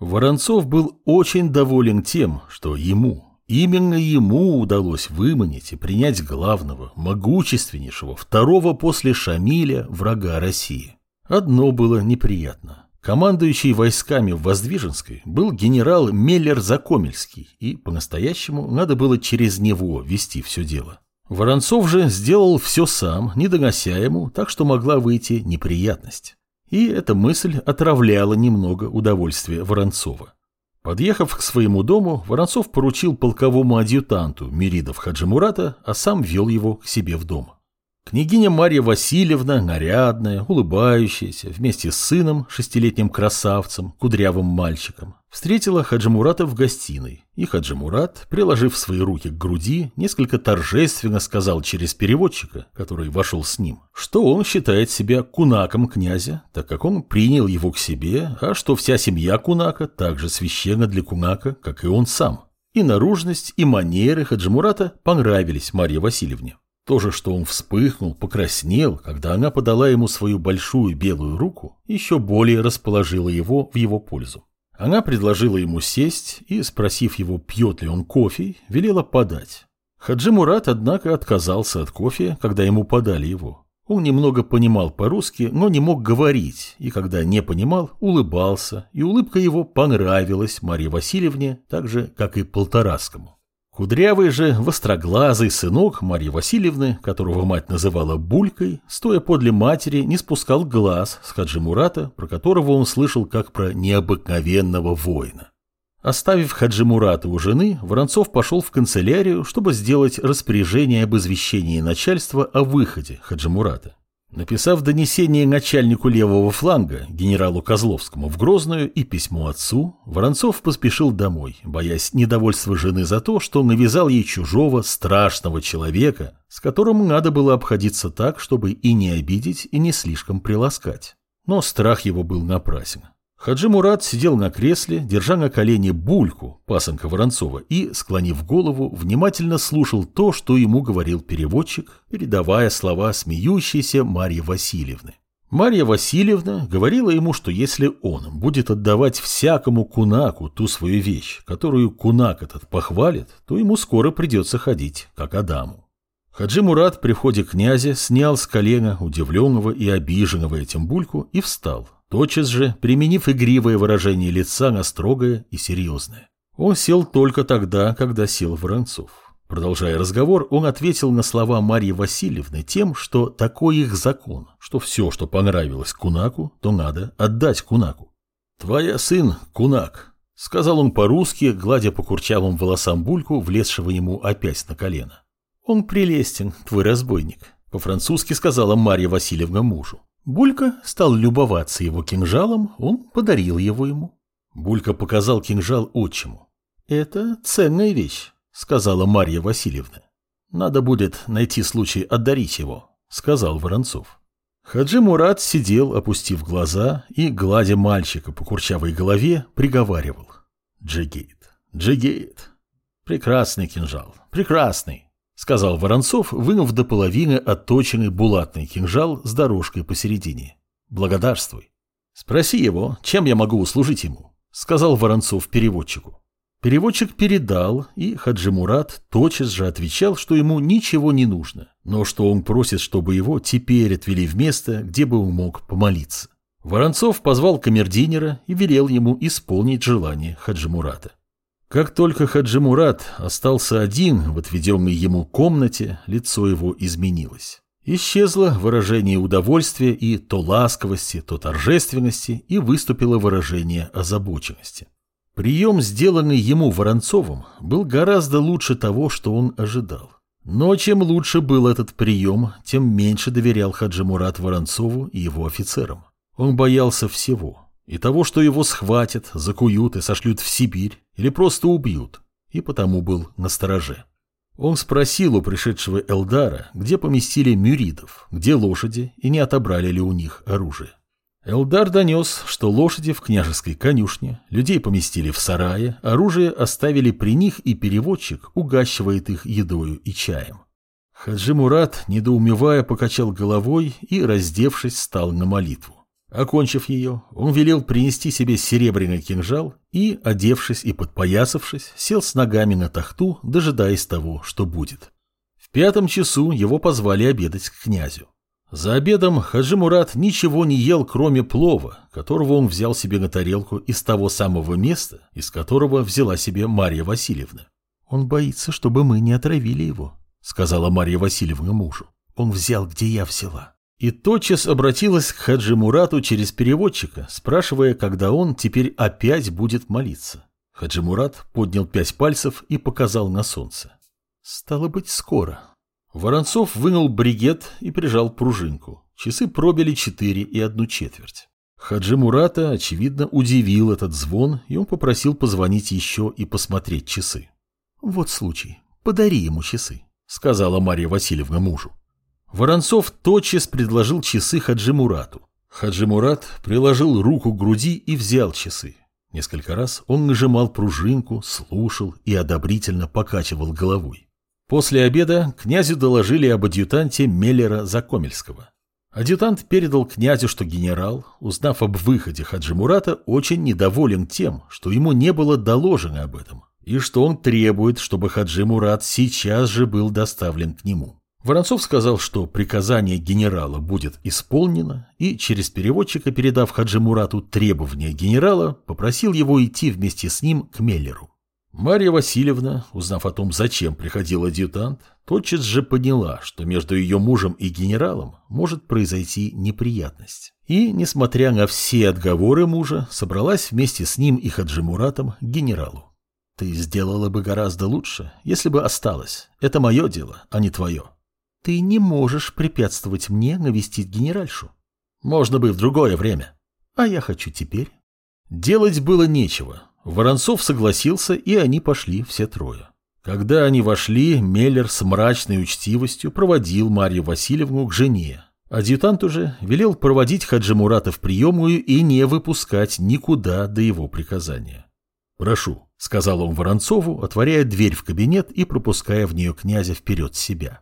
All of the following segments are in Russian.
Воронцов был очень доволен тем, что ему, именно ему удалось выманить и принять главного, могущественнейшего, второго после Шамиля врага России. Одно было неприятно. Командующий войсками в Воздвиженской был генерал Меллер-Закомельский, и по-настоящему надо было через него вести все дело. Воронцов же сделал все сам, не донося ему, так что могла выйти неприятность. И эта мысль отравляла немного удовольствия Воронцова. Подъехав к своему дому, Воронцов поручил полковому адъютанту Миридов Хаджимурата, а сам вел его к себе в дом. Княгиня Марья Васильевна, нарядная, улыбающаяся, вместе с сыном, шестилетним красавцем, кудрявым мальчиком, встретила Хаджимурата в гостиной, и Хаджимурат, приложив свои руки к груди, несколько торжественно сказал через переводчика, который вошел с ним, что он считает себя кунаком князя, так как он принял его к себе, а что вся семья кунака также священна для кунака, как и он сам. И наружность, и манеры Хаджимурата понравились Марье Васильевне. То же, что он вспыхнул, покраснел, когда она подала ему свою большую белую руку, еще более расположило его в его пользу. Она предложила ему сесть и, спросив его, пьет ли он кофе, велела подать. Хаджи Мурат, однако, отказался от кофе, когда ему подали его. Он немного понимал по-русски, но не мог говорить, и когда не понимал, улыбался, и улыбка его понравилась Марье Васильевне, так же, как и Полторацкому. Кудрявый же, востроглазый сынок Марьи Васильевны, которого мать называла Булькой, стоя подле матери, не спускал глаз с Хаджи Мурата, про которого он слышал как про необыкновенного воина. Оставив Хаджи Мурата у жены, Воронцов пошел в канцелярию, чтобы сделать распоряжение об извещении начальства о выходе Хаджи Мурата. Написав донесение начальнику левого фланга, генералу Козловскому, в Грозную и письмо отцу, Воронцов поспешил домой, боясь недовольства жены за то, что навязал ей чужого, страшного человека, с которым надо было обходиться так, чтобы и не обидеть, и не слишком приласкать. Но страх его был напрасен. Хаджи Мурат сидел на кресле, держа на колене бульку, пасынка Воронцова, и, склонив голову, внимательно слушал то, что ему говорил переводчик, передавая слова смеющейся Марьи Васильевны. Марья Васильевна говорила ему, что если он будет отдавать всякому кунаку ту свою вещь, которую кунак этот похвалит, то ему скоро придется ходить, как Адаму. Хаджи Мурат при входе князя снял с колена удивленного и обиженного этим бульку и встал, тотчас же применив игривое выражение лица на строгое и серьезное. Он сел только тогда, когда сел Воронцов. Продолжая разговор, он ответил на слова Марьи Васильевны тем, что такой их закон, что все, что понравилось Кунаку, то надо отдать Кунаку. «Твоя сын – Кунак», – сказал он по-русски, гладя по курчавым волосам бульку, влезшего ему опять на колено. «Он прелестен, твой разбойник», – по-французски сказала Марья Васильевна мужу. Булька стал любоваться его кинжалом, он подарил его ему. Булька показал кинжал отчиму. «Это ценная вещь», — сказала Марья Васильевна. «Надо будет найти случай отдарить его», — сказал Воронцов. Хаджи Мурат сидел, опустив глаза, и, гладя мальчика по курчавой голове, приговаривал. «Джигейт, Джигейт, прекрасный кинжал, прекрасный сказал Воронцов, вынув до половины отточенный булатный кинжал с дорожкой посередине. Благодарствуй. Спроси его, чем я могу услужить ему, сказал Воронцов переводчику. Переводчик передал, и Хаджи Мурат тотчас же отвечал, что ему ничего не нужно, но что он просит, чтобы его теперь отвели в место, где бы он мог помолиться. Воронцов позвал камердинера и велел ему исполнить желание Хаджи Мурата. Как только Хаджи Мурат остался один в отведенной ему комнате, лицо его изменилось. Исчезло выражение удовольствия и то ласковости, то торжественности, и выступило выражение озабоченности. Прием, сделанный ему Воронцовым, был гораздо лучше того, что он ожидал. Но чем лучше был этот прием, тем меньше доверял Хаджи Мурат Воронцову и его офицерам. Он боялся всего – и того, что его схватят, закуют и сошлют в Сибирь, или просто убьют, и потому был настороже. Он спросил у пришедшего Элдара, где поместили мюридов, где лошади, и не отобрали ли у них оружие. Элдар донес, что лошади в княжеской конюшне, людей поместили в сарае, оружие оставили при них, и переводчик угащивает их едою и чаем. Хаджи Мурат, недоумевая, покачал головой и, раздевшись, стал на молитву. Окончив ее, он велел принести себе серебряный кинжал и, одевшись и подпоясавшись, сел с ногами на тахту, дожидаясь того, что будет. В пятом часу его позвали обедать к князю. За обедом Хаджи Мурат ничего не ел, кроме плова, которого он взял себе на тарелку из того самого места, из которого взяла себе Марья Васильевна. «Он боится, чтобы мы не отравили его», — сказала Марья Васильевна мужу. «Он взял, где я взяла». И тотчас обратилась к Хаджи Мурату через переводчика, спрашивая, когда он теперь опять будет молиться. Хаджи Мурат поднял пять пальцев и показал на солнце. «Стало быть, скоро». Воронцов вынул бригет и прижал пружинку. Часы пробили четыре и одну четверть. Хаджи Мурата, очевидно, удивил этот звон, и он попросил позвонить еще и посмотреть часы. «Вот случай. Подари ему часы», — сказала Марья Васильевна мужу. Воронцов тотчас предложил часы Хаджи Мурату. Хаджи Мурат приложил руку к груди и взял часы. Несколько раз он нажимал пружинку, слушал и одобрительно покачивал головой. После обеда князю доложили об адъютанте Меллера Закомельского. Адъютант передал князю, что генерал, узнав об выходе Хаджи Мурата, очень недоволен тем, что ему не было доложено об этом, и что он требует, чтобы Хаджи Мурат сейчас же был доставлен к нему. Воронцов сказал, что приказание генерала будет исполнено, и через переводчика, передав Хаджи Мурату требования генерала, попросил его идти вместе с ним к Меллеру. Марья Васильевна, узнав о том, зачем приходил адъютант, тотчас же поняла, что между ее мужем и генералом может произойти неприятность. И, несмотря на все отговоры мужа, собралась вместе с ним и Хаджи Муратом к генералу. «Ты сделала бы гораздо лучше, если бы осталась. Это мое дело, а не твое», ты не можешь препятствовать мне навестить генеральшу. Можно бы в другое время. А я хочу теперь. Делать было нечего. Воронцов согласился, и они пошли все трое. Когда они вошли, Меллер с мрачной учтивостью проводил Марью Васильевну к жене. Адъютант уже велел проводить Хаджи Мурата в приемную и не выпускать никуда до его приказания. «Прошу», — сказал он Воронцову, отворяя дверь в кабинет и пропуская в нее князя вперед себя.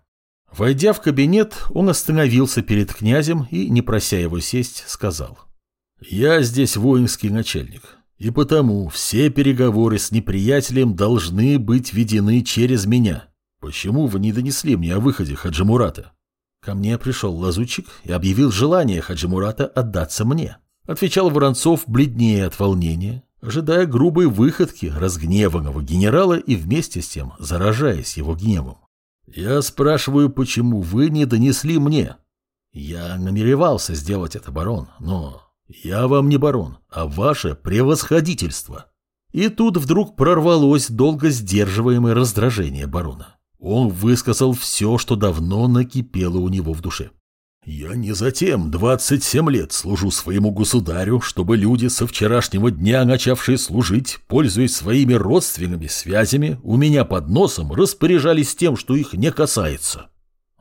Войдя в кабинет, он остановился перед князем и, не прося его сесть, сказал. «Я здесь воинский начальник, и потому все переговоры с неприятелем должны быть ведены через меня. Почему вы не донесли мне о выходе Хаджимурата?» Ко мне пришел лазутчик и объявил желание Хаджимурата отдаться мне. Отвечал Воронцов бледнее от волнения, ожидая грубой выходки разгневанного генерала и вместе с тем заражаясь его гневом. Я спрашиваю, почему вы не донесли мне? Я намеревался сделать это, барон, но я вам не барон, а ваше превосходительство. И тут вдруг прорвалось долго сдерживаемое раздражение барона. Он высказал все, что давно накипело у него в душе. Я не затем 27 лет служу своему государю, чтобы люди со вчерашнего дня, начавшие служить, пользуясь своими родственными связями, у меня под носом распоряжались тем, что их не касается.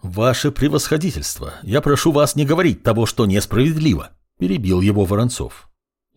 Ваше превосходительство, я прошу вас не говорить того, что несправедливо, перебил его Воронцов.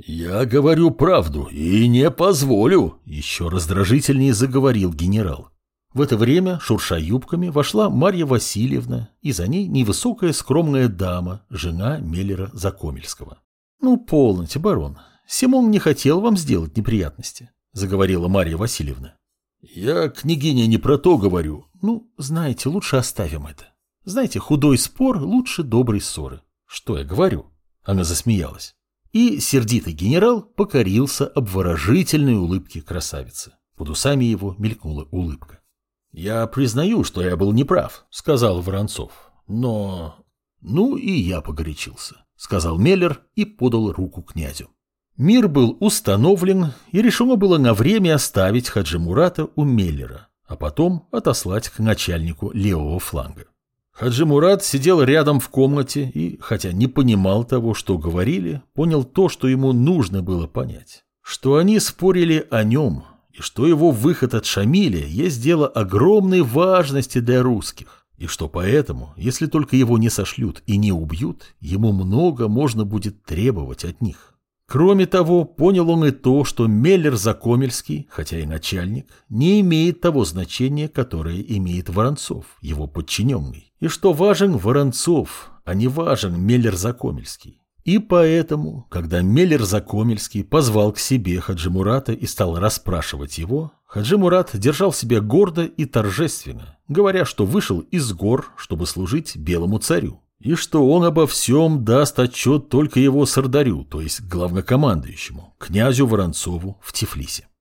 Я говорю правду и не позволю, еще раздражительнее заговорил генерал. В это время, шурша юбками, вошла Марья Васильевна, и за ней невысокая скромная дама, жена Меллера Закомельского. «Ну, полноте, барон, Симон не хотел вам сделать неприятности», — заговорила Марья Васильевна. «Я, княгиня, не про то говорю. Ну, знаете, лучше оставим это. Знаете, худой спор лучше доброй ссоры. Что я говорю?» Она засмеялась. И сердитый генерал покорился обворожительной улыбке красавицы. Под усами его мелькнула улыбка. «Я признаю, что я был неправ», — сказал Воронцов. «Но...» «Ну и я погорячился», — сказал Меллер и подал руку князю. Мир был установлен, и решено было на время оставить Хаджи Мурата у Меллера, а потом отослать к начальнику левого фланга. Хаджи Мурат сидел рядом в комнате и, хотя не понимал того, что говорили, понял то, что ему нужно было понять. Что они спорили о нем, и что его выход от Шамиля есть дело огромной важности для русских, и что поэтому, если только его не сошлют и не убьют, ему много можно будет требовать от них. Кроме того, понял он и то, что Меллер Закомельский, хотя и начальник, не имеет того значения, которое имеет Воронцов, его подчиненный, и что важен Воронцов, а не важен Меллер Закомельский. И поэтому, когда Меллер Закомельский позвал к себе Хаджи Мурата и стал расспрашивать его, Хаджи Мурат держал себя гордо и торжественно, говоря, что вышел из гор, чтобы служить белому царю, и что он обо всем даст отчет только его сардарю, то есть главнокомандующему, князю Воронцову в Тифлисе.